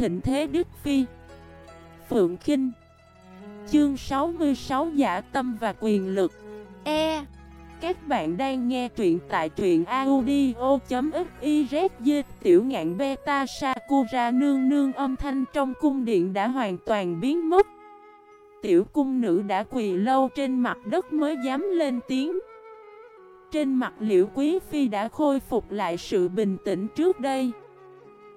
thịnh thế Đức Phi. Phượng Kinh. Chương 66 Giả tâm và quyền lực. E. Các bạn đang nghe truyện tại truyện audio.xyz Tiểu ngạn beta Sakura nương nương âm thanh trong cung điện đã hoàn toàn biến mất. Tiểu cung nữ đã quỳ lâu trên mặt đất mới dám lên tiếng. Trên mặt liễu quý phi đã khôi phục lại sự bình tĩnh trước đây.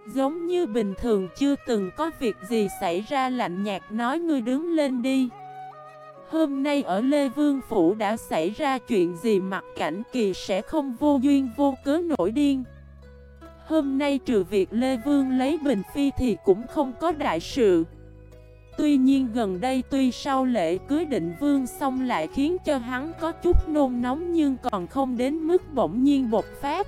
Giống như bình thường chưa từng có việc gì xảy ra lạnh nhạt, nói ngươi đứng lên đi. Hôm nay ở Lê Vương Phủ đã xảy ra chuyện gì mặt cảnh kỳ sẽ không vô duyên vô cớ nổi điên. Hôm nay trừ việc Lê Vương lấy Bình Phi thì cũng không có đại sự. Tuy nhiên gần đây tuy sau lễ cưới định vương xong lại khiến cho hắn có chút nôn nóng nhưng còn không đến mức bỗng nhiên bột phát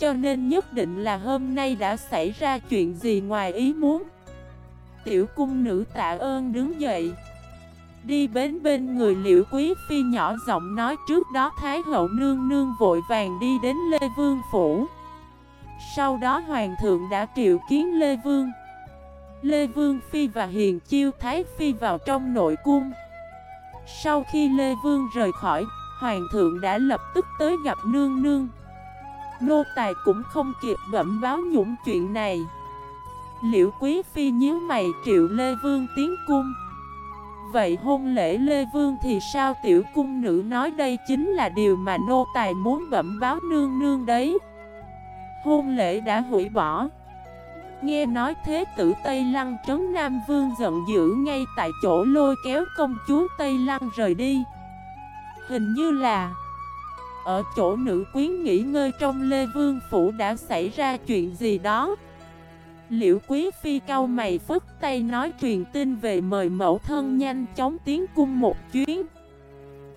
cho nên nhất định là hôm nay đã xảy ra chuyện gì ngoài ý muốn. Tiểu cung nữ tạ ơn đứng dậy. Đi bến bên người liễu quý phi nhỏ giọng nói trước đó Thái hậu nương nương vội vàng đi đến Lê Vương Phủ. Sau đó hoàng thượng đã triệu kiến Lê Vương. Lê Vương Phi và Hiền Chiêu Thái Phi vào trong nội cung. Sau khi Lê Vương rời khỏi, Hoàng thượng đã lập tức tới gặp nương nương. Nô tài cũng không kịp bẩm báo nhũng chuyện này. Liễu Quý Phi nhíu mày triệu Lê Vương tiến cung. Vậy hôn lễ Lê Vương thì sao? Tiểu cung nữ nói đây chính là điều mà nô tài muốn bẩm báo nương nương đấy. Hôn lễ đã hủy bỏ. Nghe nói thế tử Tây Lăng trấn Nam Vương giận dữ ngay tại chỗ lôi kéo công chúa Tây Lăng rời đi. Hình như là ở chỗ nữ quyến nghỉ ngơi trong Lê Vương Phủ đã xảy ra chuyện gì đó? Liễu Quý Phi cao mày phức tay nói truyền tin về mời mẫu thân nhanh chóng tiến cung một chuyến.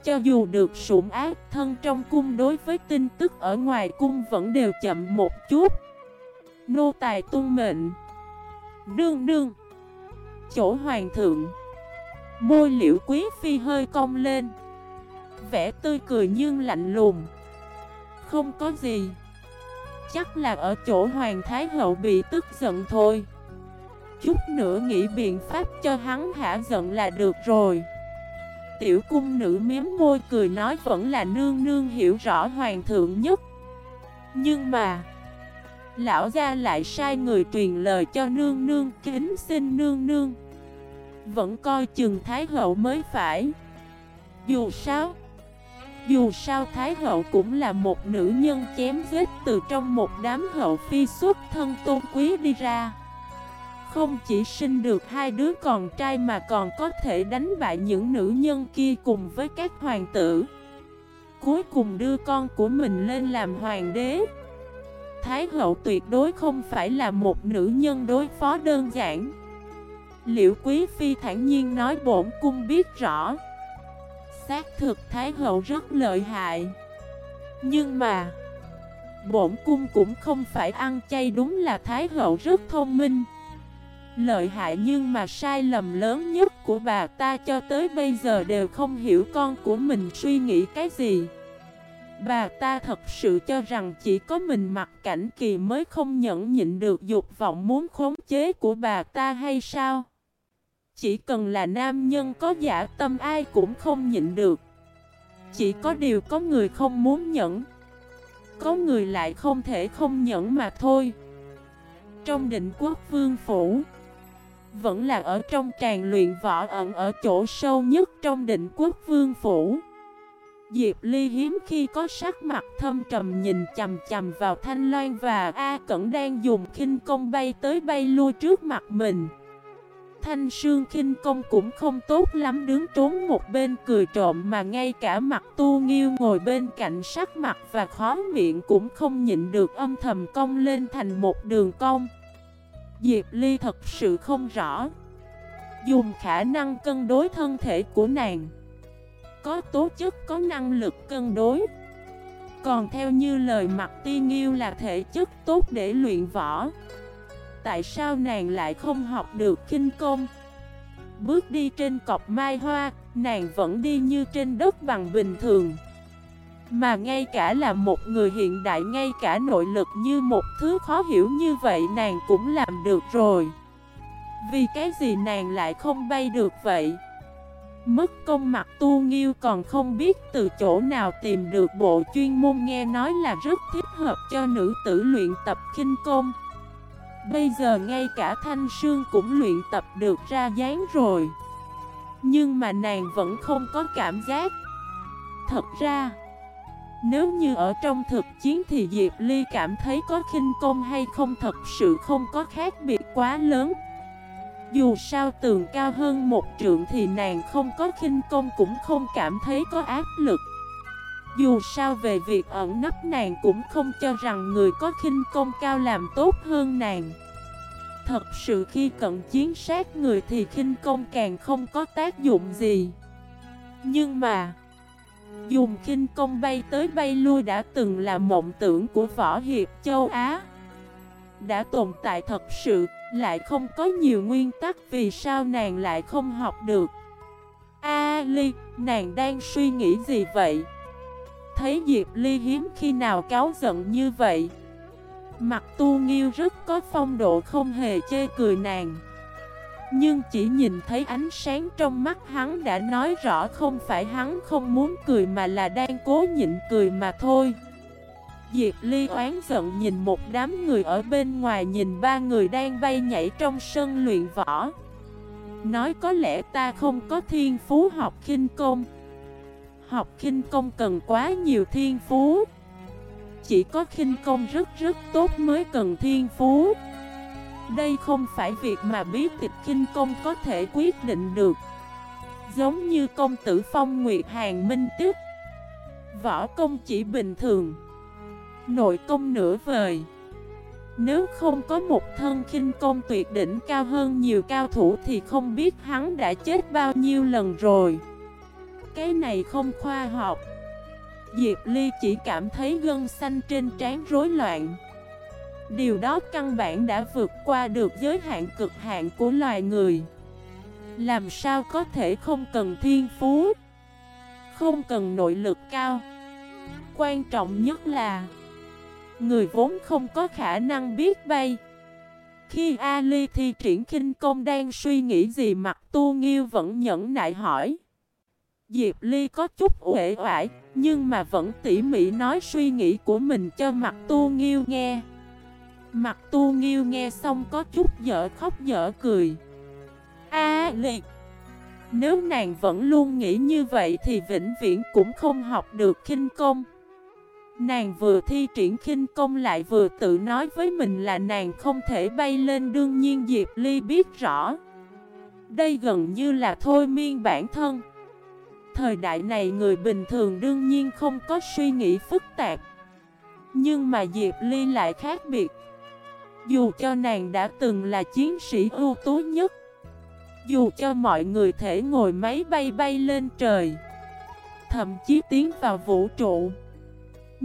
Cho dù được sủng ác, thân trong cung đối với tin tức ở ngoài cung vẫn đều chậm một chút. Nô tài tung mệnh. Đương đương. Chỗ hoàng thượng. Môi liễu quý phi hơi cong lên vẻ tươi cười nhưng lạnh lùng. Không có gì. Chắc là ở chỗ Hoàng Thái Hậu bị tức giận thôi. Chút nữa nghĩ biện pháp cho hắn hạ giận là được rồi. Tiểu cung nữ miếm môi cười nói vẫn là nương nương hiểu rõ hoàng thượng nhất. Nhưng mà, Lão gia lại sai người truyền lời cho nương nương kính xin nương nương. Vẫn coi chừng thái hậu mới phải. Dù sao dù sao Thái Hậu cũng là một nữ nhân chém giết từ trong một đám hậu phi xuất thân tôn quý đi ra. Không chỉ sinh được hai đứa con trai mà còn có thể đánh bại những nữ nhân kia cùng với các hoàng tử. Cuối cùng đưa con của mình lên làm hoàng đế. Thái hậu tuyệt đối không phải là một nữ nhân đối phó đơn giản. Liệu quý phi thản nhiên nói bổn cung biết rõ. Xác thực Thái Hậu rất lợi hại. Nhưng mà, Bổn cung cũng không phải ăn chay đúng là Thái Hậu rất thông minh. Lợi hại nhưng mà sai lầm lớn nhất của bà ta cho tới bây giờ đều không hiểu con của mình suy nghĩ cái gì. Bà ta thật sự cho rằng chỉ có mình mặc cảnh kỳ mới không nhẫn nhịn được dục vọng muốn khống chế của bà ta hay sao? Chỉ cần là nam nhân có giả tâm ai cũng không nhịn được. Chỉ có điều có người không muốn nhẫn, Có người lại không thể không nhẫn mà thôi. Trong định quốc vương phủ, Vẫn là ở trong tràng luyện võ ẩn ở chỗ sâu nhất trong định quốc vương phủ. Diệp Ly hiếm khi có sắc mặt thâm trầm nhìn chầm chầm vào Thanh Loan và A Cẩn đang dùng khinh công bay tới bay lui trước mặt mình. Thanh Sương khinh công cũng không tốt lắm, đứng trốn một bên cười trộm mà ngay cả mặt tu nghiêu ngồi bên cạnh sắc mặt và khó miệng cũng không nhịn được âm thầm cong lên thành một đường cong. Diệp Ly thật sự không rõ. Dùng khả năng cân đối thân thể của nàng. Có tố chất, có năng lực cân đối. Còn theo như lời mặt ti nghiêu là thể chất tốt để luyện võ tại sao nàng lại không học được kinh công? Bước đi trên cọc mai hoa, nàng vẫn đi như trên đất bằng bình thường. Mà ngay cả là một người hiện đại ngay cả nội lực như một thứ khó hiểu như vậy nàng cũng làm được rồi. Vì cái gì nàng lại không bay được vậy? Mất công mặt tu nghiêu còn không biết từ chỗ nào tìm được bộ chuyên môn nghe nói là rất thích hợp cho nữ tử luyện tập kinh công. Bây giờ ngay cả thanh sương cũng luyện tập được ra dáng rồi. Nhưng mà nàng vẫn không có cảm giác. Thật ra, Nếu như ở trong thực chiến thì Diệp Ly cảm thấy có khinh công hay không thật sự không có khác biệt quá lớn. Dù sao tường cao hơn một trượng thì nàng không có khinh công cũng không cảm thấy có áp lực. Dù sao về việc ẩn nấp nàng cũng không cho rằng người có khinh công cao làm tốt hơn nàng. Thật sự khi cận chiến sát người thì khinh công càng không có tác dụng gì. Nhưng mà Dùng khinh công bay tới bay lui đã từng là mộng tưởng của Võ Hiệp châu Á. Đã tồn tại thật sự lại không có nhiều nguyên tắc vì sao nàng lại không học được. A Ly, nàng đang suy nghĩ gì vậy? Thấy Diệp Ly hiếm khi nào cáo giận như vậy. Mặt tu nghiêu rất có phong độ không hề chê cười nàng. Nhưng chỉ nhìn thấy ánh sáng trong mắt hắn đã nói rõ không phải hắn không muốn cười mà là đang cố nhịn cười mà thôi. Diệp Ly oán giận nhìn một đám người ở bên ngoài nhìn ba người đang bay nhảy trong sân luyện võ. Nói có lẽ ta không có thiên phú học khinh công Học khinh công cần quá nhiều thiên phú. Chỉ có khinh công rất rất tốt mới cần thiên phú. Đây không phải việc mà bí tịch khinh công có thể quyết định được. Giống như công tử Phong Nguyệt Hàng Minh Tiếp Võ công chỉ bình thường. Nội công nửa vời. Nếu không có một thân khinh công tuyệt đỉnh cao hơn nhiều cao thủ thì không biết hắn đã chết bao nhiêu lần rồi. Cái này không khoa học. Diệp Ly chỉ cảm thấy gân xanh trên trán rối loạn. Điều đó căn bản đã vượt qua được giới hạn cực hạn của loài người. Làm sao có thể không cần thiên phú? Không cần nội lực cao. Quan trọng nhất là, Người vốn không có khả năng biết bay. Khi Ali thi triển kinh công đang suy nghĩ gì, mặt tu nghiêu vẫn nhẫn nại hỏi. Diệp Ly có chút uể oải, Nhưng mà vẫn tỉ mỉ nói suy nghĩ của mình cho mặt tu nghiêu nghe. Mặt tu nghiêu nghe xong có chút dở khóc dở cười. A Ly Nếu nàng vẫn luôn nghĩ như vậy thì vĩnh viễn cũng không học được kinh công. Nàng vừa thi triển khinh công lại vừa tự nói với mình là nàng không thể bay lên, đương nhiên Diệp Ly biết rõ. Đây gần như là thôi miên bản thân. Thời đại này người bình thường đương nhiên không có suy nghĩ phức tạp. Nhưng mà Diệp Ly lại khác biệt. Dù cho nàng đã từng là chiến sĩ ưu tú nhất, Dù cho mọi người thể ngồi máy bay bay lên trời, Thậm chí tiến vào vũ trụ,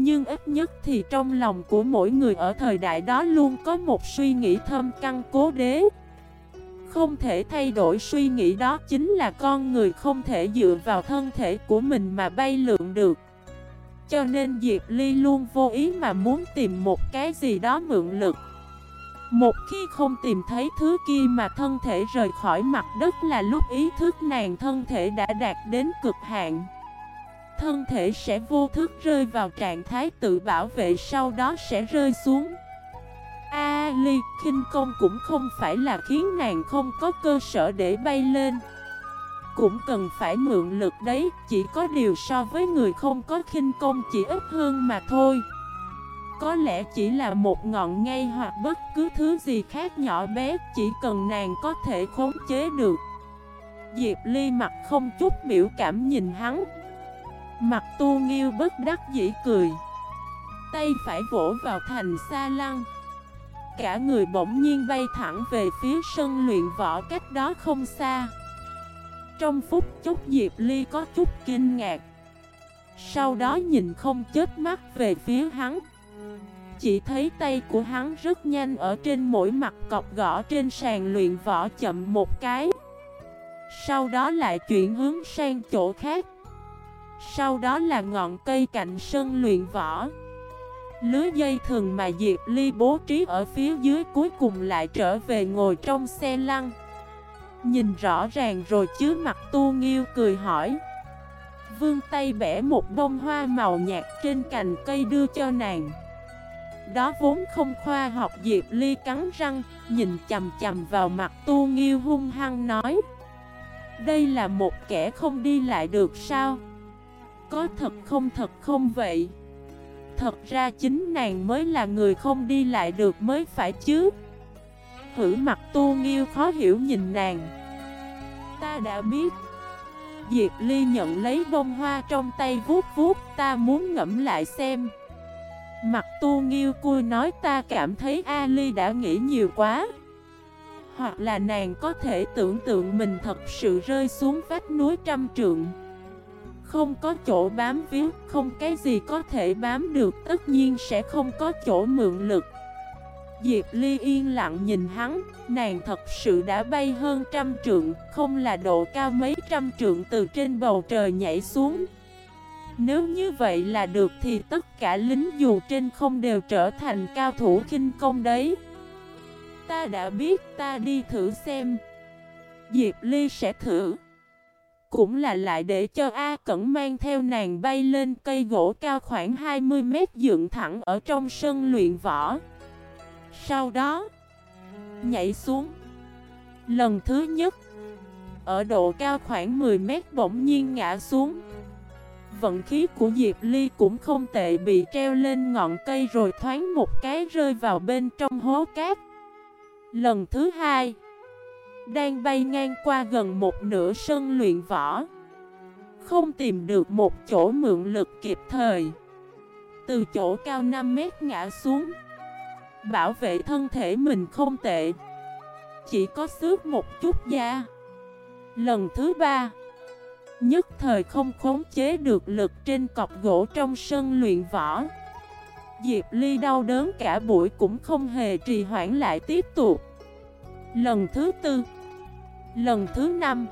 nhưng ít nhất thì trong lòng của mỗi người ở thời đại đó luôn có một suy nghĩ thâm căn cố đế. Không thể thay đổi suy nghĩ đó chính là con người không thể dựa vào thân thể của mình mà bay lượn được. Cho nên Diệp Ly luôn vô ý mà muốn tìm một cái gì đó mượn lực. Một khi không tìm thấy thứ kia mà thân thể rời khỏi mặt đất là lúc ý thức nàng thân thể đã đạt đến cực hạn. Thân thể sẽ vô thức rơi vào trạng thái tự bảo vệ, sau đó sẽ rơi xuống. A Ly, khinh công cũng không phải là khiến nàng không có cơ sở để bay lên. Cũng cần phải mượn lực đấy, chỉ có điều so với người không có khinh công chỉ ít hơn mà thôi. Có lẽ chỉ là một ngọn ngay hoặc bất cứ thứ gì khác nhỏ bé, chỉ cần nàng có thể khống chế được. Diệp Ly mặt không chút biểu cảm nhìn hắn Mặt tu nghiêu bất đắc dĩ cười Tay phải vỗ vào thành xa lăng Cả người bỗng nhiên bay thẳng về phía sân luyện võ cách đó không xa. Trong phút chốc Diệp Ly có chút kinh ngạc. Sau đó nhìn không chết mắt về phía hắn. Chỉ thấy tay của hắn rất nhanh ở trên mỗi mặt cọc gõ trên sàn luyện võ chậm một cái. Sau đó lại chuyển hướng sang chỗ khác. Sau đó là ngọn cây cạnh sân luyện võ. Lưới dây thừng mà Diệp Ly bố trí ở phía dưới cuối cùng lại trở về ngồi trong xe lăn. Nhìn rõ ràng rồi chứ mặt tu nghiêu cười hỏi. Vương tay bẻ một bông hoa màu nhạt trên cành cây đưa cho nàng. Đó vốn không khoa học, Diệp Ly cắn răng, Nhìn chầm chầm vào mặt tu nghiêu hung hăng nói. Đây là một kẻ không đi lại được sao? Có thật không thật không vậy? Thật ra chính nàng mới là người không đi lại được mới phải chứ. Hử mặt tu nghiêu khó hiểu nhìn nàng. Ta đã biết. Diệp Ly nhận lấy bông hoa trong tay vuốt vuốt, Ta muốn ngẫm lại xem. Mặt tu nghiêu cui nói ta cảm thấy A Ly đã nghĩ nhiều quá. Hoặc là nàng có thể tưởng tượng mình thật sự rơi xuống vách núi trăm trượng. Không có chỗ bám víu, không cái gì có thể bám được Tất nhiên sẽ không có chỗ mượn lực Diệp Ly yên lặng nhìn hắn, nàng thật sự đã bay hơn trăm trượng, không là độ cao mấy trăm trượng từ trên bầu trời nhảy xuống. Nếu như vậy là được thì tất cả lính dù trên không đều trở thành cao thủ kinh công đấy. Ta đã biết ta đi thử xem. Diệp Ly sẽ thử. Cũng là lại để cho A Cẩn mang theo nàng bay lên cây gỗ cao khoảng 20 mét dựng thẳng ở trong sân luyện võ. Sau đó, Nhảy xuống. Lần thứ nhất, Ở độ cao khoảng 10 mét bỗng nhiên ngã xuống. Vận khí của Diệp Ly cũng không tệ, bị treo lên ngọn cây rồi thoáng một cái rơi vào bên trong hố cát. Lần thứ hai đang bay ngang qua gần một nửa sân luyện võ. Không tìm được một chỗ mượn lực kịp thời. Từ chỗ cao 5 mét ngã xuống. Bảo vệ thân thể mình không tệ. Chỉ có xước một chút da. Lần thứ ba, Nhất thời không khống chế được lực trên cọc gỗ trong sân luyện võ. Diệp Ly đau đớn cả buổi cũng không hề trì hoãn lại tiếp tục. Lần thứ tư Lần thứ năm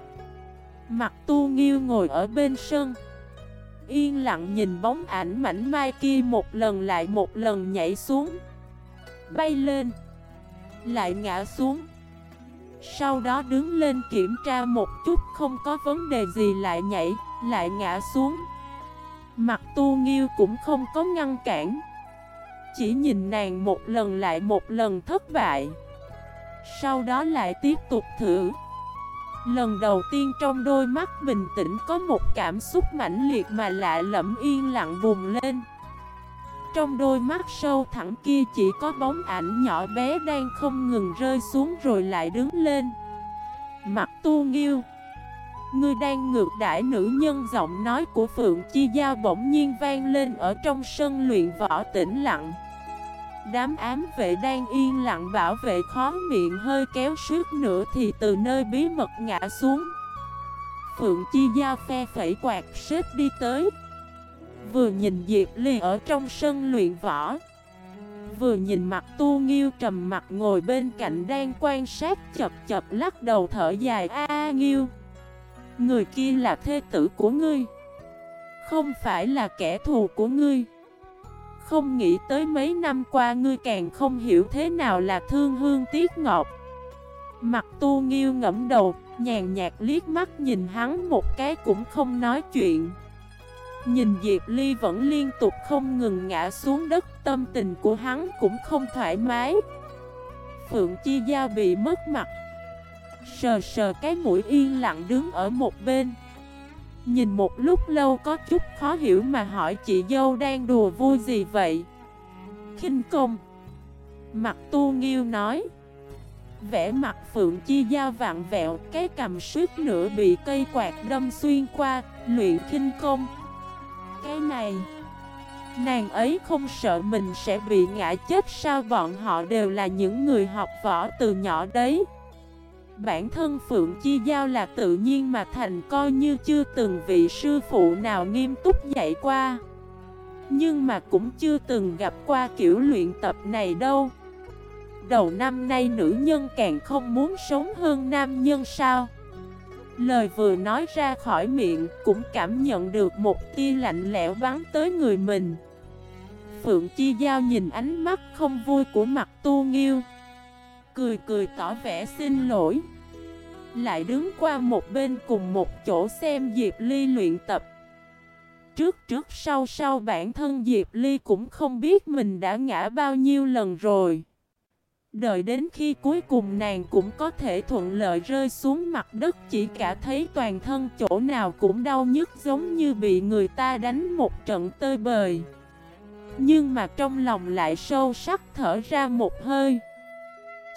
Mặt tu nghiêu ngồi ở bên sân. Yên lặng nhìn bóng ảnh mảnh mai kia một lần lại một lần nhảy xuống. Bay lên, Lại ngã xuống. Sau đó đứng lên kiểm tra một chút Không có vấn đề gì lại nhảy, Lại ngã xuống. Mặt tu nghiêu cũng không có ngăn cản. Chỉ nhìn nàng một lần lại một lần thất bại. Sau đó lại tiếp tục thử. Lần đầu tiên trong đôi mắt bình tĩnh có một cảm xúc mãnh liệt mà lạ lẫm yên lặng bùng lên. Trong đôi mắt sâu thẳng kia chỉ có bóng ảnh nhỏ bé đang không ngừng rơi xuống rồi lại đứng lên. Mặt tu nghiêu, Ngươi đang ngược đãi nữ nhân giọng nói của Phượng Chi Giao bỗng nhiên vang lên ở trong sân luyện võ tĩnh lặng. Đám ám vệ đang yên lặng bảo vệ khó miệng hơi kéo suốt nữa thì từ nơi bí mật ngã xuống. Phượng Chi Giao phe phẩy quạt xếp đi tới. Vừa nhìn Diệp Ly ở trong sân luyện võ. Vừa nhìn mặt tu nghiêu trầm mặt ngồi bên cạnh đang quan sát chập chập lắc đầu thở dài a à, nghiêu Người kia là thê tử của ngươi Không phải là kẻ thù của ngươi. Không nghĩ tới mấy năm qua ngươi càng không hiểu thế nào là thương hương tiếc ngọt. Mặt tu nghiêu ngẫm đầu, Nhàn nhạt liếc mắt nhìn hắn một cái cũng không nói chuyện. Nhìn Diệp Ly vẫn liên tục không ngừng ngã xuống đất, Tâm tình của hắn cũng không thoải mái. Phượng Chi Giao bị mất mặt. Sờ sờ cái mũi yên lặng đứng ở một bên. Nhìn một lúc lâu có chút khó hiểu mà hỏi chị dâu đang đùa vui gì vậy? Kinh công. Mặt tu nghiêu nói. Vẽ mặt Phượng Chi dao vặn vẹo, Cái cầm suýt nữa bị cây quạt đâm xuyên qua Luyện kinh công. Cái này, Nàng ấy không sợ mình sẽ bị ngã chết sao? Bọn họ đều là những người học võ từ nhỏ đấy. Bản thân Phượng Chi Giao là tự nhiên mà thành coi như chưa từng vị sư phụ nào nghiêm túc dạy qua. Nhưng mà cũng chưa từng gặp qua kiểu luyện tập này đâu. Đầu năm nay nữ nhân càng không muốn sống hơn nam nhân sao? Lời vừa nói ra khỏi miệng cũng cảm nhận được một tia lạnh lẽo bắn tới người mình. Phượng Chi Giao nhìn ánh mắt không vui của mặt tu nghiêu. Cười cười tỏ vẻ xin lỗi. Lại đứng qua một bên cùng một chỗ xem Diệp Ly luyện tập. Trước trước sau sau bản thân Diệp Ly cũng không biết mình đã ngã bao nhiêu lần rồi. Đợi đến khi cuối cùng nàng cũng có thể thuận lợi rơi xuống mặt đất, Chỉ cả thấy toàn thân chỗ nào cũng đau nhức giống như bị người ta đánh một trận tơi bời. Nhưng mà trong lòng lại sâu sắc thở ra một hơi.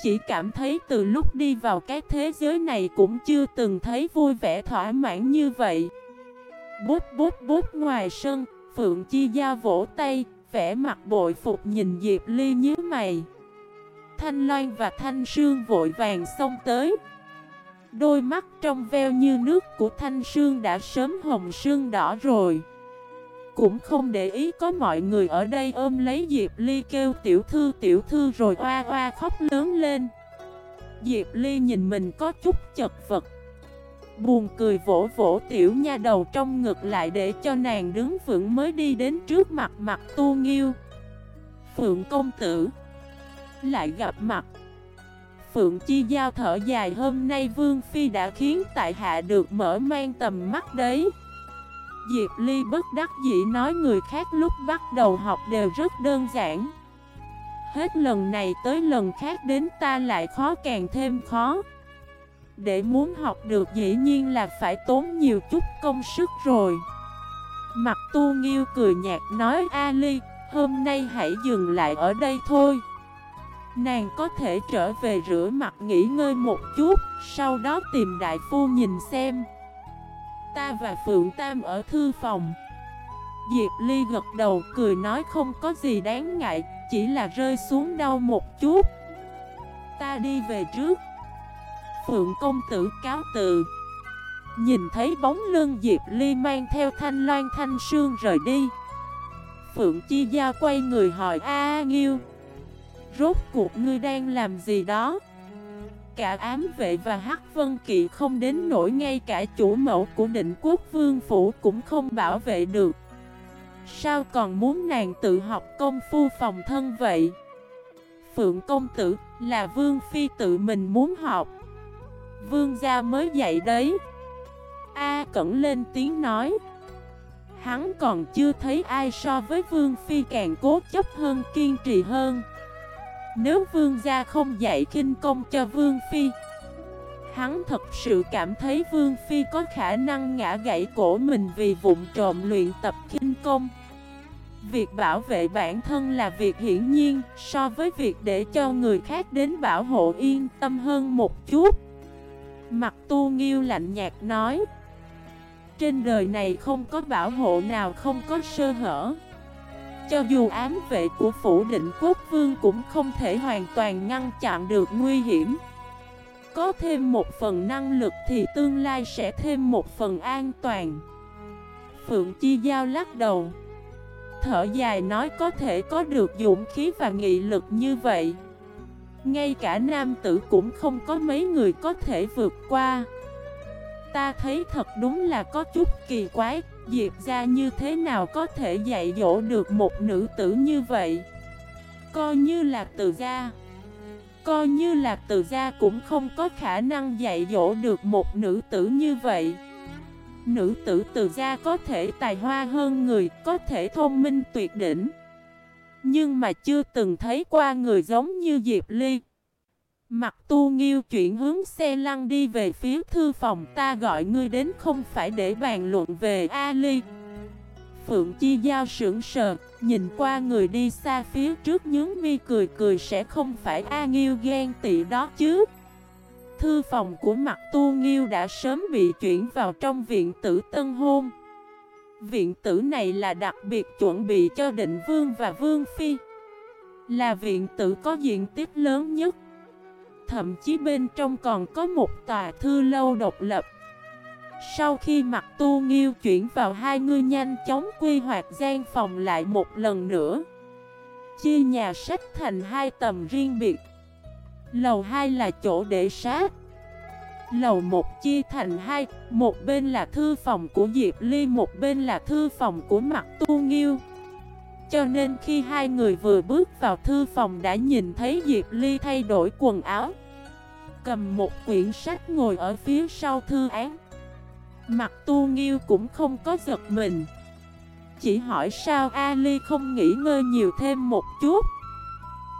Chỉ cảm thấy từ lúc đi vào cái thế giới này cũng chưa từng thấy vui vẻ thỏa mãn như vậy. Bút bút bút ngoài sân, Phượng Chi Gia vỗ tay, vẻ mặt bội phục nhìn Diệp Ly nhíu mày. Thanh Loan và Thanh Sương vội vàng xông tới. Đôi mắt trong veo như nước của Thanh Sương đã sớm hồng sương đỏ rồi. Cũng không để ý, có mọi người ở đây ôm lấy Diệp Ly kêu, tiểu thư tiểu thư, rồi oa oa khóc lớn lên. Diệp Ly nhìn mình có chút chật vật, Buồn cười vỗ vỗ tiểu nha đầu trong ngực lại để cho nàng đứng vững mới đi đến trước mặt mặt tu nghiêu. Phượng công tử, lại gặp mặt. Phượng Chi Giao thở dài, hôm nay Vương Phi đã khiến tại hạ được mở mang tầm mắt đấy. Diệp Ly bất đắc dĩ nói người khác lúc bắt đầu học đều rất đơn giản. Hết lần này tới lần khác đến ta lại khó càng thêm khó. Để muốn học được dĩ nhiên là phải tốn nhiều chút công sức rồi. Mặt tu nghiêu cười nhạt nói, A Ly, Hôm nay hãy dừng lại ở đây thôi. Nàng có thể trở về rửa mặt nghỉ ngơi một chút, Sau đó tìm đại phu nhìn xem. Ta và Phượng Tam ở thư phòng. Diệp Ly gật đầu cười nói không có gì đáng ngại Chỉ là rơi xuống đau một chút. Ta đi về trước. Phượng công tử cáo từ. Nhìn thấy bóng lưng Diệp Ly mang theo thanh loan thanh sương rời đi. Phượng Chi Gia quay người hỏi A, A Nghiêu Rốt cuộc ngươi đang làm gì đó? Cả ám vệ và hắc vân kỵ không đến nổi ngay cả chủ mẫu của định quốc vương phủ cũng không bảo vệ được. Sao còn muốn nàng tự học công phu phòng thân vậy? Phượng công tử, là vương phi tự mình muốn học. Vương gia mới dạy đấy. A cẩn lên tiếng nói. Hắn còn chưa thấy ai so với Vương Phi càng cố chấp hơn, kiên trì hơn nếu vương gia không dạy kinh công cho vương phi, Hắn thật sự cảm thấy vương phi có khả năng ngã gãy cổ mình vì vụn trộm luyện tập kinh công. Việc bảo vệ bản thân là việc hiển nhiên, So với việc để cho người khác đến bảo hộ yên tâm hơn một chút. Mặt tu nghiêu lạnh nhạt nói, Trên đời này không có bảo hộ nào không có sơ hở cho dù ám vệ của phủ định quốc vương cũng không thể hoàn toàn ngăn chặn được nguy hiểm. Có thêm một phần năng lực thì tương lai sẽ thêm một phần an toàn. Phượng Chi Giao lắc đầu. Thở dài nói có thể có được dũng khí và nghị lực như vậy. Ngay cả nam tử cũng không có mấy người có thể vượt qua. Ta thấy thật đúng là có chút kỳ quái. Diệp ra như thế nào có thể dạy dỗ được một nữ tử như vậy? Coi như là từ gia. Coi như là từ gia cũng không có khả năng dạy dỗ được một nữ tử như vậy. Nữ tử từ gia có thể tài hoa hơn người, Có thể thông minh tuyệt đỉnh. Nhưng mà chưa từng thấy qua người giống như Diệp Ly. Mặt tu nghiêu chuyển hướng xe lăn đi về phía thư phòng ta gọi ngươi đến không phải để bàn luận về Ali. Phượng Chi Giao sững sờ, nhìn qua người đi xa phía trước nhướng mi cười cười sẽ không phải A Nghiêu ghen tị đó chứ. Thư phòng của mặt tu nghiêu đã sớm bị chuyển vào trong viện tử tân hôn. Viện tử này là đặc biệt chuẩn bị cho định vương và vương phi. Là viện tử có diện tích lớn nhất. Thậm chí bên trong còn có một tòa thư lâu độc lập. Sau khi mặt tu nghiêu chuyển vào hai người nhanh chóng quy hoạch gian phòng lại một lần nữa Chia nhà sách thành hai tầm riêng biệt. Lầu 2 là chỗ để sát Lầu 1 chia thành hai, Một bên là thư phòng của Diệp Ly, Một bên là thư phòng của mặt tu nghiêu cho nên khi hai người vừa bước vào thư phòng đã nhìn thấy Diệp Ly thay đổi quần áo. Cầm một quyển sách ngồi ở phía sau thư án. Mặt tu nghiêu cũng không có giật mình. Chỉ hỏi sao Ali không nghỉ ngơi nhiều thêm một chút.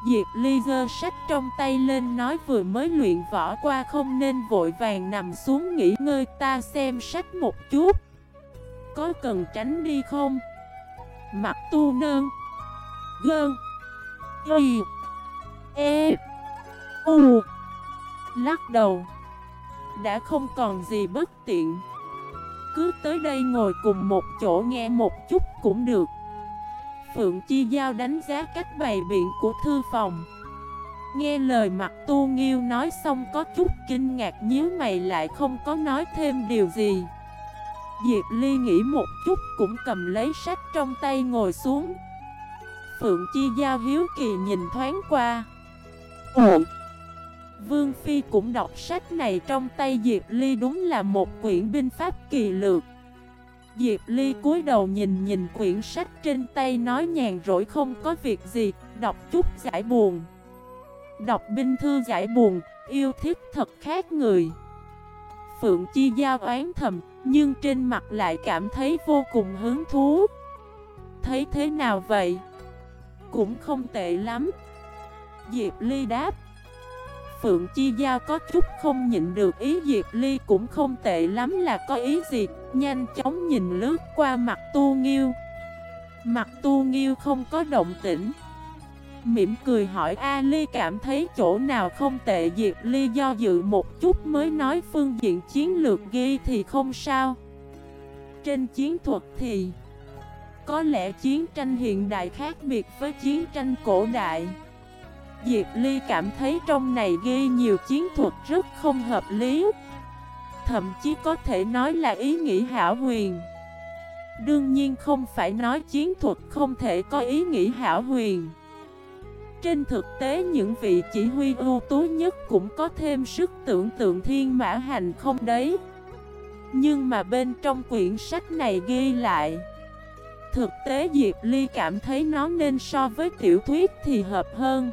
Diệp Ly giơ sách trong tay lên nói vừa mới luyện võ qua không nên vội vàng nằm xuống nghỉ ngơi, ta xem sách một chút. Có cần tránh đi không? Mặt tu nơn Gơn. Y E. U. Lắc đầu. Đã không còn gì bất tiện. Cứ tới đây ngồi cùng một chỗ nghe một chút cũng được. Phượng Chi Giao đánh giá cách bày biện của thư phòng. Nghe lời mặt tu nghiêu nói xong có chút kinh ngạc nhíu mày lại không có nói thêm điều gì. Diệp Ly nghĩ một chút cũng cầm lấy sách trong tay ngồi xuống Phượng Chi Giao hiếu kỳ nhìn thoáng qua Ồ Vương Phi cũng đọc sách này trong tay Diệp Ly đúng là một quyển binh pháp kỳ lược Diệp Ly cúi đầu nhìn nhìn quyển sách trên tay nói nhàn rỗi không có việc gì, đọc chút giải buồn. Đọc binh thư giải buồn, yêu thích thật khác người. Phượng Chi Giao oán thầm, nhưng trên mặt lại cảm thấy vô cùng hứng thú. Thấy thế nào vậy? Cũng không tệ lắm. Diệp Ly đáp. Phượng Chi Giao có chút không nhịn được ý Diệp Ly cũng không tệ lắm là có ý gì Nhanh chóng nhìn lướt qua mặt tu nghiêu Mặt tu nghiêu không có động tĩnh Mỉm cười hỏi, A Ly cảm thấy chỗ nào không tệ? Diệp Ly do dự một chút mới nói, phương diện chiến lược ghi thì không sao. Trên chiến thuật thì Có lẽ chiến tranh hiện đại khác biệt với chiến tranh cổ đại. Diệp Ly cảm thấy trong này ghi nhiều chiến thuật rất không hợp lý, Thậm chí có thể nói là ý nghĩ hảo huyền. Đương nhiên không phải nói chiến thuật không thể có ý nghĩ hảo huyền. Trên thực tế những vị chỉ huy ưu tú nhất cũng có thêm sức tưởng tượng thiên mã hành không đấy. Nhưng mà bên trong quyển sách này ghi lại Thực tế Diệp Ly cảm thấy nó nên so với tiểu thuyết thì hợp hơn.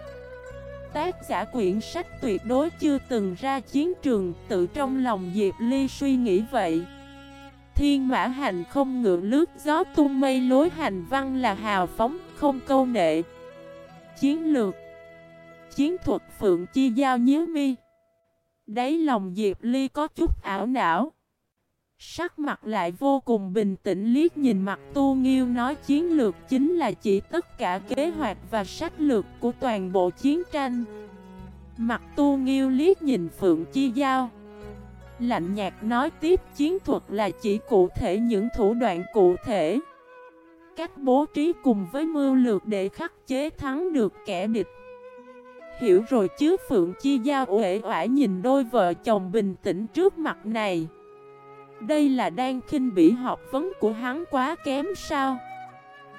Tác giả quyển sách tuyệt đối chưa từng ra chiến trường Tự trong lòng Diệp Ly suy nghĩ vậy. Thiên mã hành không ngựa lướt gió tung mây lối hành văn là hào phóng, không câu nệ. Chiến lược. Chiến thuật Phượng Chi Giao nhớ mi. Đấy lòng Diệp Ly có chút ảo não. Sắc mặt lại vô cùng bình tĩnh liếc nhìn mặt tu nghiêu nói chiến lược chính là chỉ tất cả kế hoạch và sách lược của toàn bộ chiến tranh. Mặt tu nghiêu liếc nhìn Phượng Chi Giao. Lạnh nhạt nói tiếp chiến thuật là chỉ cụ thể những thủ đoạn cụ thể. Cách bố trí cùng với mưu lược để khắc chế thắng được kẻ địch. Hiểu rồi chứ, Phượng Chi Giao uể oải nhìn đôi vợ chồng bình tĩnh trước mặt này. Đây là đang khinh bỉ học vấn của hắn quá kém sao?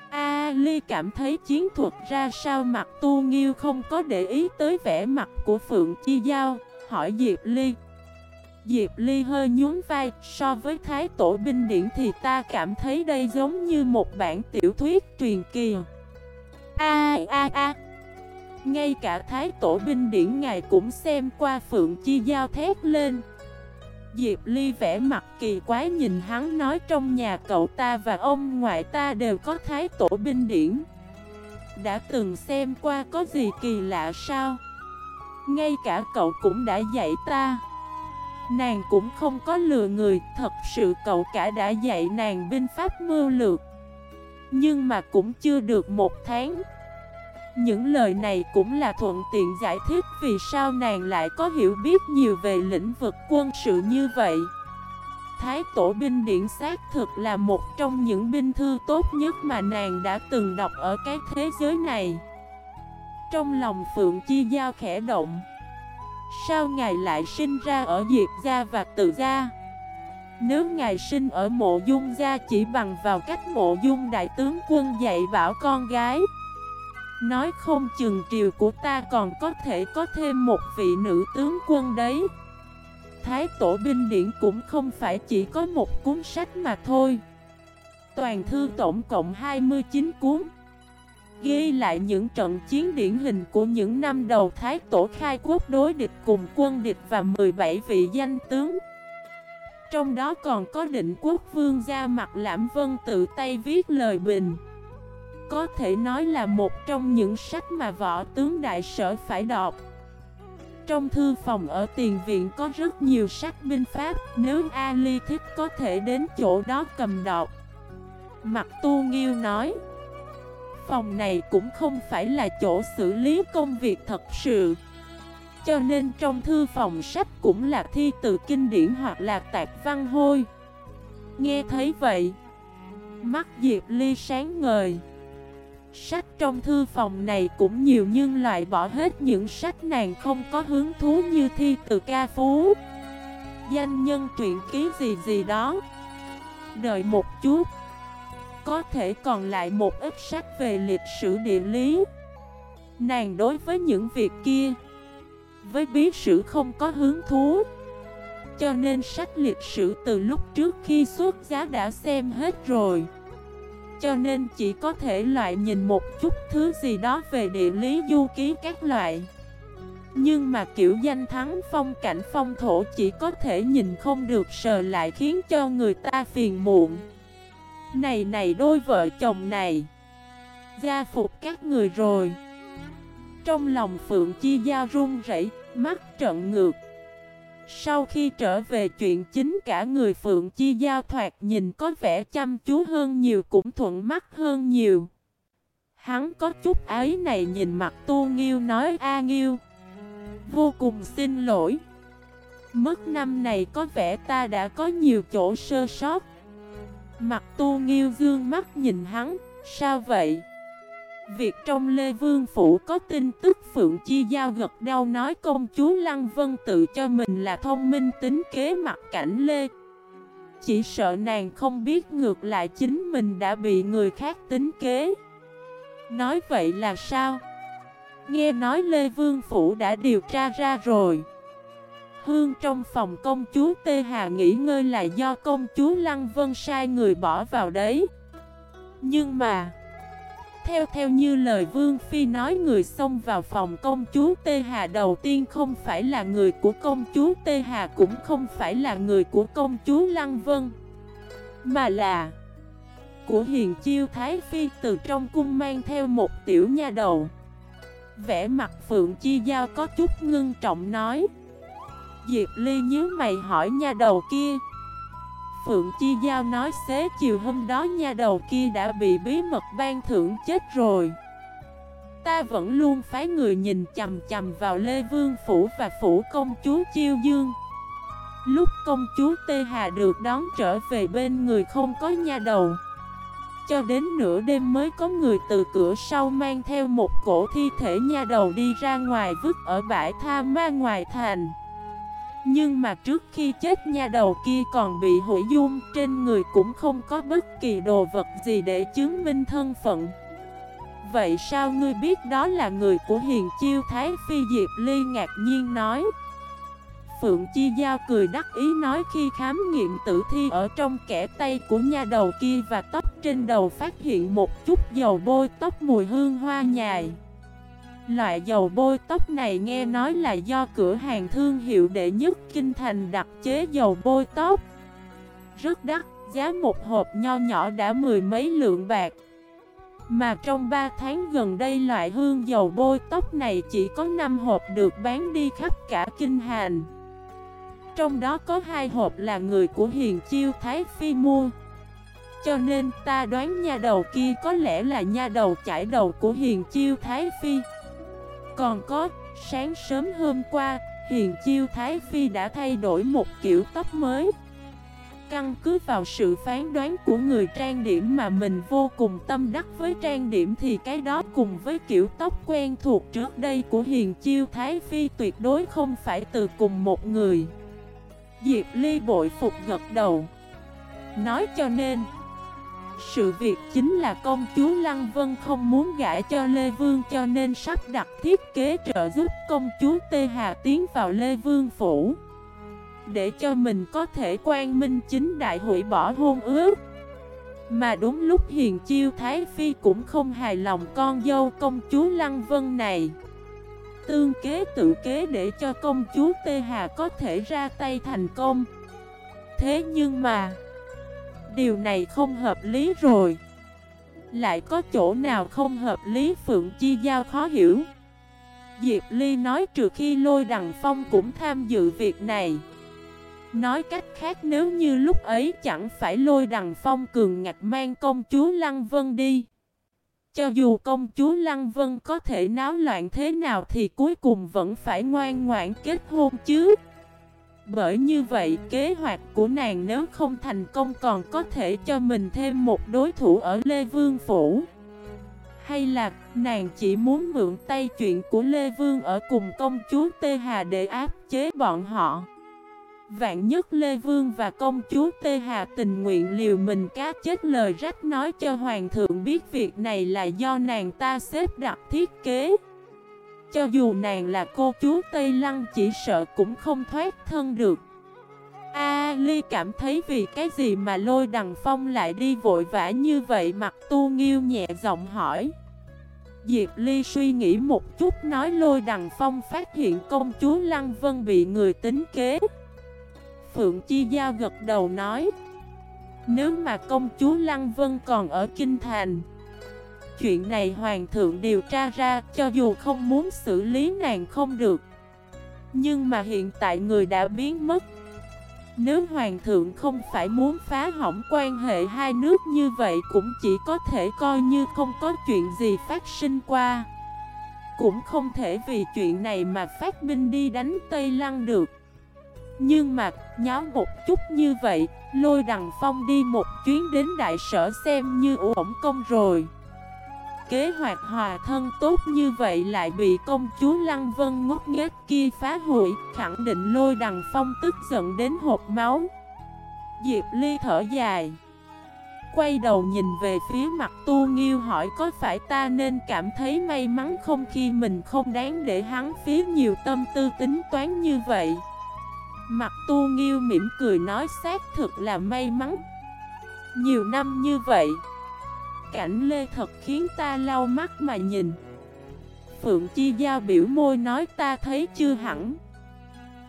A Ly cảm thấy chiến thuật ra sao mặt tu nghiêu không có để ý tới vẻ mặt của Phượng Chi Giao, Hỏi Diệp Ly. Diệp Ly hơi nhún vai, So với Thái Tổ Binh Điển thì ta cảm thấy đây giống như một bản tiểu thuyết truyền kỳ A a a. Ngay cả Thái Tổ Binh Điển ngài cũng xem qua Phượng Chi Giao thét lên. Diệp Ly vẽ mặt kỳ quái nhìn hắn nói trong nhà cậu ta và ông ngoại ta đều có thái tổ binh điển. Đã từng xem qua có gì kỳ lạ sao? Ngay cả cậu cũng đã dạy ta. Nàng cũng không có lừa người, Thật sự cậu cả đã dạy nàng binh pháp mưu lược Nhưng mà cũng chưa được một tháng những lời này cũng là thuận tiện giải thích vì sao nàng lại có hiểu biết nhiều về lĩnh vực quân sự như vậy. Thái tổ binh điển xác thực là một trong những binh thư tốt nhất mà nàng đã từng đọc ở cái thế giới này. Trong lòng Phượng Chi Giao khẽ động. Sao ngài lại sinh ra ở Diệp Gia và Tự Gia? Nếu ngài sinh ở mộ dung gia chỉ bằng vào cách mộ dung đại tướng quân dạy bảo con gái. Nói không chừng triều của ta còn có thể có thêm một vị nữ tướng quân đấy. Thái tổ binh điển cũng không phải chỉ có một cuốn sách mà thôi. Toàn thư tổng cộng 29 cuốn. Ghi lại những trận chiến điển hình của những năm đầu Thái Tổ khai quốc đối địch cùng quân địch và 17 vị danh tướng. Trong đó còn có định quốc vương ra mặt Lãm Vân tự tay viết lời bình. Có thể nói là một trong những sách mà võ tướng đại sở phải đọc. Trong thư phòng ở tiền viện có rất nhiều sách binh pháp, Nếu Ali thích có thể đến chỗ đó cầm đọc. Mặt tu nghiêu nói Phòng này cũng không phải là chỗ xử lý công việc thật sự. Cho nên trong thư phòng sách cũng là thi từ kinh điển hoặc là tạc văn hôi Nghe thấy vậy, Mắt Diệp Ly sáng ngời. Sách trong thư phòng này cũng nhiều nhưng loại bỏ hết những sách nàng không có hứng thú như thi từ ca phú. Danh nhân truyện ký gì gì đó. Đợi một chút. Có thể còn lại một ít sách về lịch sử địa lý. Nàng đối với những việc kia, Với bí sử không có hứng thú. Cho nên sách lịch sử từ lúc trước khi xuất giá đã xem hết rồi. Cho nên chỉ có thể loại nhìn một chút thứ gì đó về địa lý du ký các loại. Nhưng mà kiểu danh thắng phong cảnh phong thổ chỉ có thể nhìn không được, sờ lại khiến cho người ta phiền muộn. Này này, đôi vợ chồng này Gia phục các người rồi Trong lòng Phượng Chi Giao run rẩy, mắt trận ngược sau khi trở về chuyện chính, cả người Phượng Chi Giao thoạt nhìn có vẻ chăm chú hơn nhiều, cũng thuận mắt hơn nhiều. Hắn có chút ấy này nhìn mặt Tu Nghiêu nói, A Nghiêu. Vô cùng xin lỗi. Mất năm này có vẻ ta đã có nhiều chỗ sơ sót. Mặt Tu Nghiêu dương mắt nhìn hắn, sao vậy? Việc trong Lê Vương Phủ có tin tức Phượng Chi Giao gật đau nói công chúa Lăng Vân tự cho mình là thông minh tính kế mặt cảnh Lê. Chỉ sợ nàng không biết ngược lại chính mình đã bị người khác tính kế. Nói vậy là sao? Nghe nói Lê Vương Phủ đã điều tra ra rồi. Hương trong phòng công chúa Tê Hà nghỉ ngơi là do công chúa Lăng Vân sai người bỏ vào đấy. Nhưng mà... Theo theo như lời Vương Phi nói, người xông vào phòng công chúa Tê Hà đầu tiên không phải là người của công chúa Tê Hà, cũng không phải là người của công chúa Lăng Vân, Mà là của Hiền Chiêu Thái Phi từ trong cung mang theo một tiểu nha đầu Vẽ mặt Phượng Chi Giao có chút ngưng trọng nói Diệp Ly nhớ mày hỏi nha đầu kia. Phượng Chi Giao nói xế chiều hôm đó nha đầu kia đã bị bí mật ban thưởng chết rồi. Ta vẫn luôn phái người nhìn chầm chầm vào Lê Vương Phủ và Phủ Công Chúa Chiêu Dương. Lúc công chúa Tê Hà được đón trở về bên người không có nha đầu. Cho đến nửa đêm mới có người từ cửa sau mang theo một cổ thi thể nha đầu đi ra ngoài vứt ở bãi tha ma ngoài thành nhưng mà trước khi chết nha đầu kia còn bị hủy dung, Trên người cũng không có bất kỳ đồ vật gì để chứng minh thân phận. Vậy sao ngươi biết đó là người của hiền chiêu Thái Phi Diệp Ly ngạc nhiên nói. Phượng Chi Giao cười đắc ý nói khi khám nghiệm tử thi ở trong kẻ tay của nha đầu kia và tóc trên đầu phát hiện một chút dầu bôi, tóc mùi hương hoa nhài. Loại dầu bôi tóc này nghe nói là do cửa hàng thương hiệu đệ nhất kinh thành đặc chế dầu bôi tóc. Rất đắt, giá một hộp nho nhỏ đã mười mấy lượng bạc. Mà trong 3 tháng gần đây loại hương dầu bôi tóc này chỉ có 5 hộp được bán đi khắp cả kinh hành Trong đó có hai hộp là người của Hiền Chiêu Thái Phi mua. Cho nên ta đoán nha đầu kia có lẽ là nha đầu chải đầu của Hiền Chiêu Thái Phi còn có, sáng sớm hôm qua, Hiền Chiêu Thái Phi đã thay đổi một kiểu tóc mới. Căn cứ vào sự phán đoán của người trang điểm mà mình vô cùng tâm đắc với trang điểm thì cái đó cùng với kiểu tóc quen thuộc trước đây của Hiền Chiêu Thái Phi tuyệt đối không phải từ cùng một người. Diệp Ly bội phục gật đầu. Nói cho nên... Sự việc chính là công chúa Lăng Vân không muốn gả cho Lê Vương cho nên sắp đặt thiết kế trợ giúp công chúa Tê Hà tiến vào Lê Vương Phủ. Để cho mình có thể quan minh chính đại hủy bỏ hôn ước. Mà đúng lúc Hiền Chiêu Thái Phi cũng không hài lòng con dâu công chúa Lăng Vân này. Tương kế tự kế để cho công chúa Tê Hà có thể ra tay thành công. Thế nhưng mà Điều này không hợp lý rồi. Lại có chỗ nào không hợp lý, Phượng Chi Giao khó hiểu. Diệp Ly nói trừ khi lôi đằng phong cũng tham dự việc này. Nói cách khác, nếu như lúc ấy chẳng phải lôi đằng phong cường ngạch mang công chúa Lăng Vân đi, Cho dù công chúa Lăng Vân có thể náo loạn thế nào thì cuối cùng vẫn phải ngoan ngoãn kết hôn chứ. Bởi như vậy, kế hoạch của nàng nếu không thành công còn có thể cho mình thêm một đối thủ ở Lê Vương Phủ. Hay là, nàng chỉ muốn mượn tay chuyện của Lê Vương ở cùng công chúa Tê Hà để áp chế bọn họ. Vạn nhất Lê Vương và công chúa Tê Hà tình nguyện liều mình cá chết lời rách nói cho Hoàng thượng biết việc này là do nàng ta xếp đặt thiết kế. Cho dù nàng là cô chúa Tây Lăng chỉ sợ cũng không thoát thân được. A Ly cảm thấy vì cái gì mà lôi đằng phong lại đi vội vã như vậy mặt tu nghiêu nhẹ giọng hỏi. Diệp Ly suy nghĩ một chút nói lôi đằng phong phát hiện công chúa Lăng Vân bị người tính kế. Phượng Chi Giao gật đầu nói, Nếu mà công chúa Lăng Vân còn ở Kinh Thành Chuyện này Hoàng thượng điều tra ra, cho dù không muốn xử lý nàng không được. Nhưng mà hiện tại người đã biến mất. Nếu Hoàng thượng không phải muốn phá hỏng quan hệ hai nước như vậy cũng chỉ có thể coi như không có chuyện gì phát sinh qua. Cũng không thể vì chuyện này mà phát binh đi đánh Tây Lăng được. Nhưng mà, nháo một chút như vậy, Lôi đằng phong đi một chuyến đến đại sở xem như ổn công rồi kế hoạch hòa thân tốt như vậy lại bị công chúa Lăng Vân ngốc nghếch kia phá hủy, khẳng định lôi đằng phong tức giận đến hộp máu. Diệp Ly thở dài. Quay đầu nhìn về phía mặt tu nghiêu hỏi có phải ta nên cảm thấy may mắn không khi mình không đáng để hắn phí nhiều tâm tư tính toán như vậy. Mặt tu nghiêu mỉm cười nói xác thực là may mắn. Nhiều năm như vậy cảnh lê thật khiến ta lau mắt mà nhìn. Phượng Chi Giao biểu môi nói ta thấy chưa hẳn.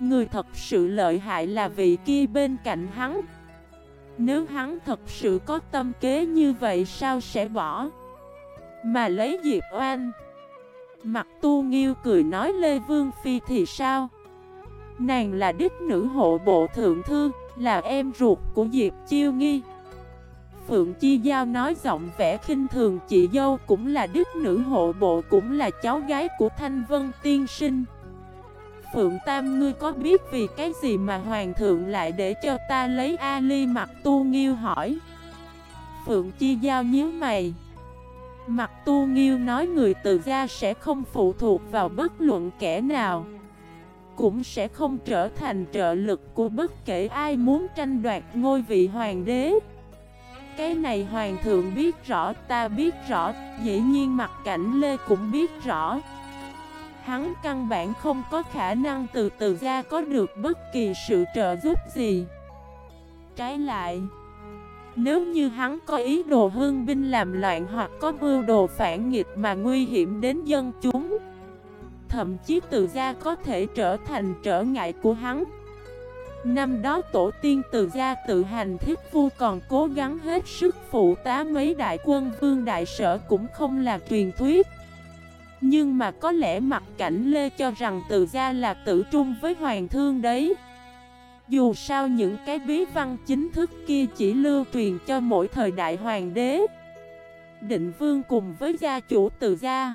Người thật sự lợi hại là vị kia bên cạnh hắn. Nếu hắn thật sự có tâm kế như vậy sao sẽ bỏ? Mà lấy Diệp Oan Mặt tu nghiêu cười nói Lê Vương Phi thì sao? Nàng là đích nữ hộ bộ thượng thư, Là em ruột của Diệp Chiêu Nghi. Phượng Chi Giao nói giọng vẻ khinh thường, chị dâu cũng là đức nữ hộ bộ, cũng là cháu gái của Thanh Vân Tiên Sinh. Phượng Tam, ngươi có biết vì cái gì mà Hoàng thượng lại để cho ta lấy Ali mặt tu nghiêu hỏi? Phượng Chi Giao nhíu mày. Mặt tu nghiêu nói người tự gia sẽ không phụ thuộc vào bất luận kẻ nào, Cũng sẽ không trở thành trợ lực của bất kể ai muốn tranh đoạt ngôi vị hoàng đế cái này hoàng thượng biết rõ, ta biết rõ, dĩ nhiên mặt cảnh Lê cũng biết rõ. Hắn căn bản không có khả năng từ từ ra có được bất kỳ sự trợ giúp gì. Trái lại, nếu như hắn có ý đồ hương binh làm loạn hoặc có mưu đồ phản nghịch mà nguy hiểm đến dân chúng, thậm chí từ ra có thể trở thành trở ngại của hắn. Năm đó tổ tiên từ gia tự hành thiết vu còn cố gắng hết sức phụ tá mấy đại quân vương đại sở cũng không là truyền thuyết. Nhưng mà có lẽ mặt cảnh Lê cho rằng từ gia là tử trung với hoàng thương đấy. Dù sao những cái bí văn chính thức kia chỉ lưu truyền cho mỗi thời đại hoàng đế. Định vương cùng với gia chủ từ gia.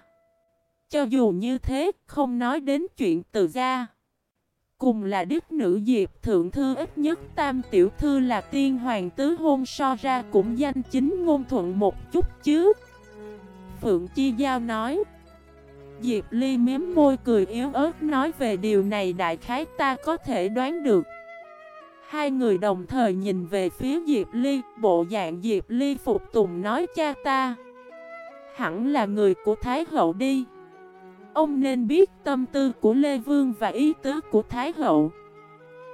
Cho dù như thế, không nói đến chuyện từ gia. Cùng là đức nữ Diệp Thượng Thư ít nhất Tam Tiểu Thư là tiên hoàng tứ hôn so ra cũng danh chính ngôn thuận một chút chứ. Phượng Chi Giao nói. Diệp Ly miếm môi cười yếu ớt nói về điều này đại khái ta có thể đoán được. Hai người đồng thời nhìn về phía Diệp Ly, Bộ dạng Diệp Ly phục tùng nói cha ta. Hẳn là người của Thái Hậu đi. Ông nên biết tâm tư của Lê Vương và ý tứ của Thái Hậu.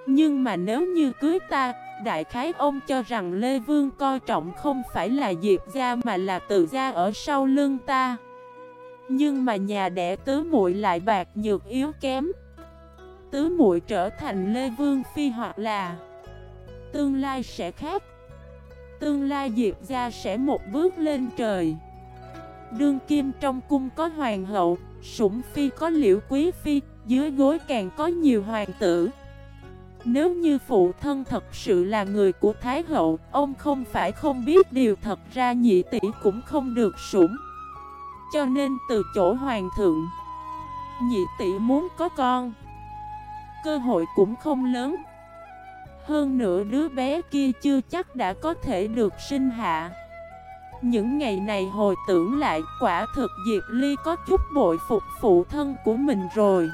Nhưng mà nếu như cưới ta, Đại khái ông cho rằng Lê Vương coi trọng không phải là Diệp gia mà là tự gia ở sau lưng ta. Nhưng mà nhà đẻ tứ muội lại bạc nhược yếu kém. Tứ muội trở thành Lê Vương Phi hoặc là Tương lai sẽ khác. Tương lai Diệp gia sẽ một bước lên trời. Đương kim trong cung có hoàng hậu Sủng Phi có liễu quý phi Dưới gối càng có nhiều hoàng tử nếu như phụ thân thật sự là người của Thái hậu, ông không phải không biết điều thật ra nhị tỷ cũng không được sủng. Cho nên từ chỗ hoàng thượng, nhị tỷ muốn có con, cơ hội cũng không lớn. Hơn nữa đứa bé kia chưa chắc đã có thể được sinh hạ. Những ngày này hồi tưởng lại, quả thực Diệp Ly có chút bội phục phụ thân của mình rồi.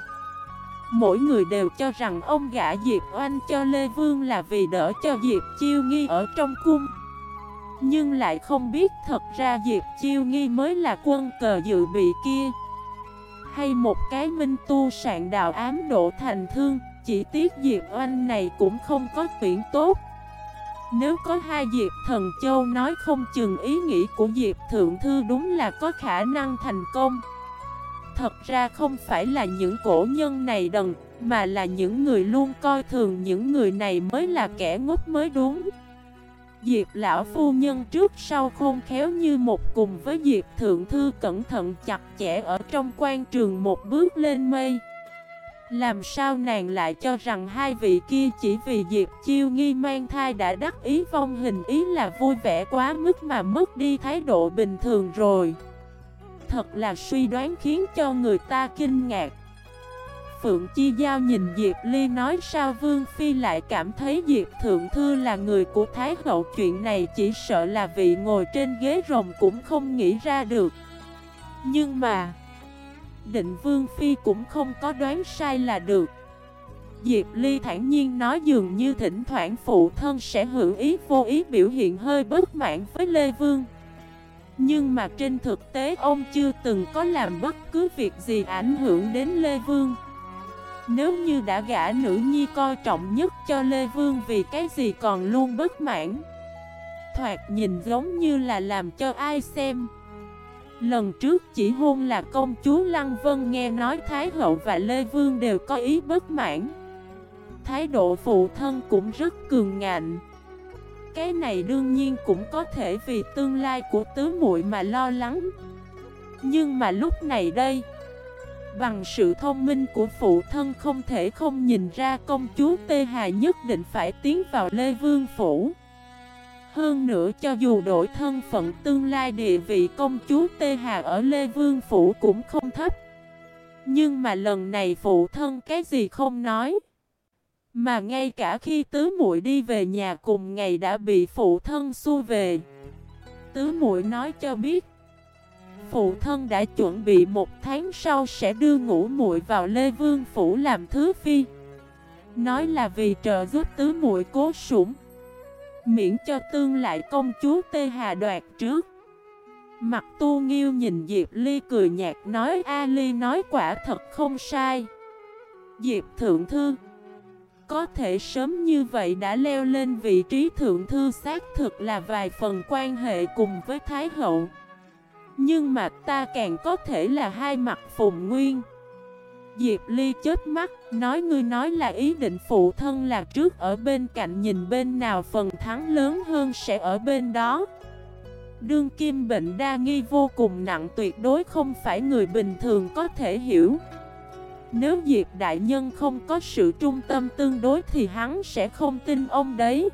Mỗi người đều cho rằng ông gả Diệp Oanh cho Lê Vương là vì đỡ cho Diệp Chiêu Nghi ở trong cung. Nhưng lại không biết thật ra Diệp Chiêu Nghi mới là quân cờ dự bị kia. Hay một cái minh tu sạn đạo ám độ thành thương, Chỉ tiếc Diệp Oanh này cũng không có tuyển tốt. Nếu có hai Diệp Thần Châu nói không chừng ý nghĩ của Diệp Thượng Thư đúng là có khả năng thành công. Thật ra không phải là những cổ nhân này đần, Mà là những người luôn coi thường những người này mới là kẻ ngốc mới đúng. Diệp lão phu nhân trước sau khôn khéo như một cùng với Diệp thượng thư cẩn thận chặt chẽ ở trong quan trường một bước lên mây. Làm sao nàng lại cho rằng hai vị kia chỉ vì Diệp chiêu nghi mang thai đã đắc ý vong hình ý là vui vẻ quá mức mà mất đi thái độ bình thường rồi? Thật là suy đoán khiến cho người ta kinh ngạc. Phượng Chi Giao nhìn Diệp Ly nói sao Vương Phi lại cảm thấy Diệp Thượng Thư là người của Thái Hậu, Chuyện này chỉ sợ là vị ngồi trên ghế rồng cũng không nghĩ ra được. Nhưng mà Định Vương Phi cũng không có đoán sai là được. Diệp Ly thản nhiên nói dường như thỉnh thoảng phụ thân sẽ hữu ý vô ý biểu hiện hơi bất mãn với Lê Vương. Nhưng mà trên thực tế ông chưa từng có làm bất cứ việc gì ảnh hưởng đến Lê Vương. Nếu như đã gả nữ nhi coi trọng nhất cho Lê Vương vì cái gì còn luôn bất mãn? Thoạt nhìn giống như là làm cho ai xem. Lần trước chỉ hôn là công chúa Lăng Vân nghe nói Thái Hậu và Lê Vương đều có ý bất mãn. Thái độ phụ thân cũng rất cường ngạnh. Cái này đương nhiên cũng có thể vì tương lai của tứ muội mà lo lắng. Nhưng mà lúc này đây, Bằng sự thông minh của phụ thân không thể không nhìn ra công chúa Tê Hà nhất định phải tiến vào Lê Vương Phủ. Hơn nữa cho dù đổi thân phận tương lai địa vị công chúa Tê Hà ở Lê Vương Phủ cũng không thấp. Nhưng mà lần này phụ thân cái gì không nói. Mà ngay cả khi tứ muội đi về nhà cùng ngày đã bị phụ thân xua về. Tứ muội nói cho biết, Phụ thân đã chuẩn bị một tháng sau sẽ đưa ngũ muội vào Lê Vương Phủ làm thứ phi. Nói là vì trợ giúp tứ muội cố sủng. Miễn cho tương lại công chúa Tê Hà đoạt trước. Mặt tu nghiêu nhìn Diệp Ly cười nhạt nói, A Ly nói quả thật không sai. Diệp Thượng Thư, có thể sớm như vậy đã leo lên vị trí thượng thư xác thực là vài phần quan hệ cùng với Thái Hậu. Nhưng mà ta càng có thể là hai mặt phùng nguyên. Diệp Ly chết mắt, nói ngươi nói là ý định phụ thân là trước ở bên cạnh nhìn bên nào phần thắng lớn hơn sẽ ở bên đó. Đương kim bệnh đa nghi vô cùng nặng tuyệt đối không phải người bình thường có thể hiểu. Nếu Diệp Đại Nhân không có sự trung tâm tương đối thì hắn sẽ không tin ông đấy.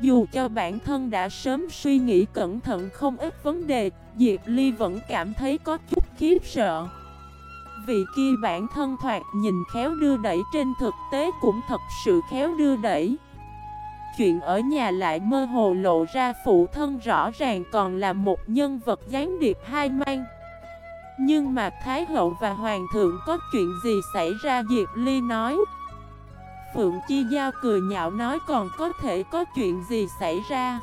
Dù cho bản thân đã sớm suy nghĩ cẩn thận không ít vấn đề Diệp Ly vẫn cảm thấy có chút khiếp sợ. Vì kia bản thân thoạt nhìn khéo đưa đẩy trên thực tế cũng thật sự khéo đưa đẩy. Chuyện ở nhà lại mơ hồ lộ ra phụ thân rõ ràng còn là một nhân vật gián điệp hai mang. Nhưng mà Thái Hậu và Hoàng thượng có chuyện gì xảy ra Diệp Ly nói. Phượng Chi Giao cười nhạo nói còn có thể có chuyện gì xảy ra.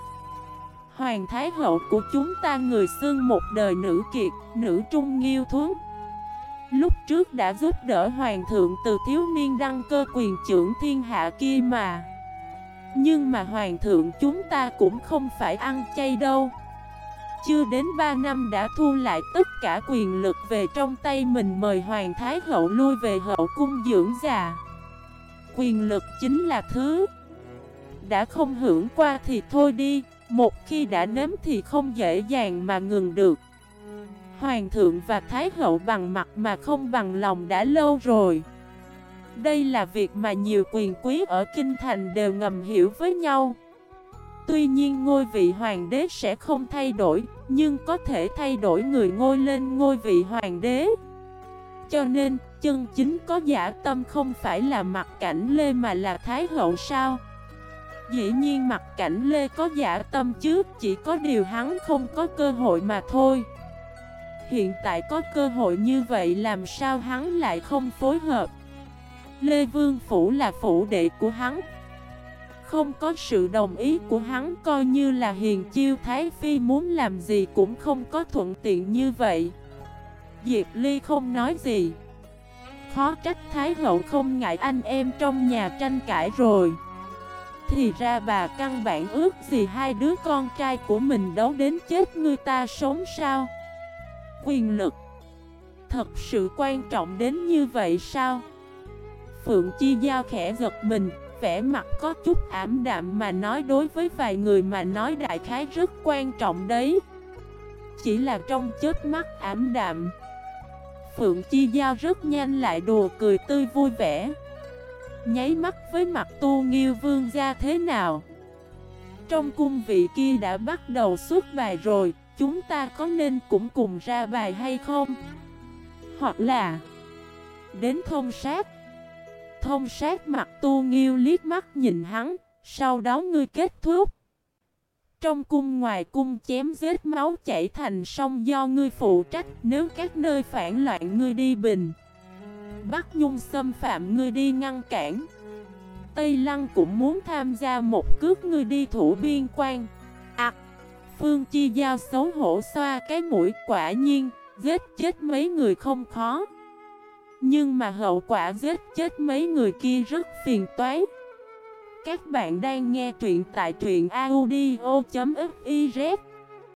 Hoàng Thái Hậu của chúng ta người xưng một đời nữ kiệt, nữ trung nghiêu thuốc. Lúc trước đã giúp đỡ Hoàng thượng từ thiếu niên đăng cơ quyền trưởng thiên hạ kia mà. Nhưng mà hoàng thượng chúng ta cũng không phải ăn chay đâu. Chưa đến 3 năm đã thu lại tất cả quyền lực về trong tay mình mời hoàng thái hậu lui về hậu cung dưỡng già. Quyền lực chính là thứ Đã không hưởng qua thì thôi đi, Một khi đã nếm thì không dễ dàng mà ngừng được. Hoàng thượng và Thái hậu bằng mặt mà không bằng lòng đã lâu rồi. Đây là việc mà nhiều quyền quý ở Kinh Thành đều ngầm hiểu với nhau. Tuy nhiên ngôi vị hoàng đế sẽ không thay đổi, Nhưng có thể thay đổi người ngôi lên ngôi vị hoàng đế. Cho nên, chân chính có giả tâm không phải là mặt cảnh Lê mà là Thái hậu sao? Dĩ nhiên mặt cảnh Lê có giả tâm chứ, Chỉ có điều hắn không có cơ hội mà thôi. Hiện tại có cơ hội như vậy làm sao hắn lại không phối hợp? Lê Vương Phủ là phủ đệ của hắn. Không có sự đồng ý của hắn coi như là hiền chiêu Thái Phi, muốn làm gì cũng không có thuận tiện như vậy. Diệp Ly không nói gì. Khó trách Thái Hậu không ngại anh em trong nhà tranh cãi rồi. Thì ra bà căn bản ước gì hai đứa con trai của mình đấu đến chết người ta sống sao? Quyền lực. Thật sự quan trọng đến như vậy sao? Phượng Chi Giao khẽ giật mình, vẻ mặt có chút ảm đạm mà nói đối với vài người mà nói đại khái rất quan trọng đấy. Chỉ là trong chết mắt ảm đạm. Phượng Chi Giao rất nhanh lại đùa cười tươi vui vẻ. Nháy mắt với mặt tu nghiêu vương ra thế nào? Trong cung vị kia đã bắt đầu xuất bài rồi. Chúng ta có nên cũng cùng ra bài hay không? Hoặc là, Đến thông sát. Thông sát mặt tu nghiêu liếc mắt nhìn hắn, Sau đó ngươi kết thúc. Trong cung ngoài cung chém vết máu chảy thành sông do ngươi phụ trách, Nếu các nơi phản loạn ngươi đi bình. Bắc Nhung xâm phạm ngươi đi ngăn cản. Tây Lăng cũng muốn tham gia một cước ngươi đi thủ biên quan. Phương Chi Giao xấu hổ xoa cái mũi quả nhiên, giết chết mấy người không khó. Nhưng mà hậu quả giết chết mấy người kia rất phiền toái. Các bạn đang nghe truyện tại truyện audio.fif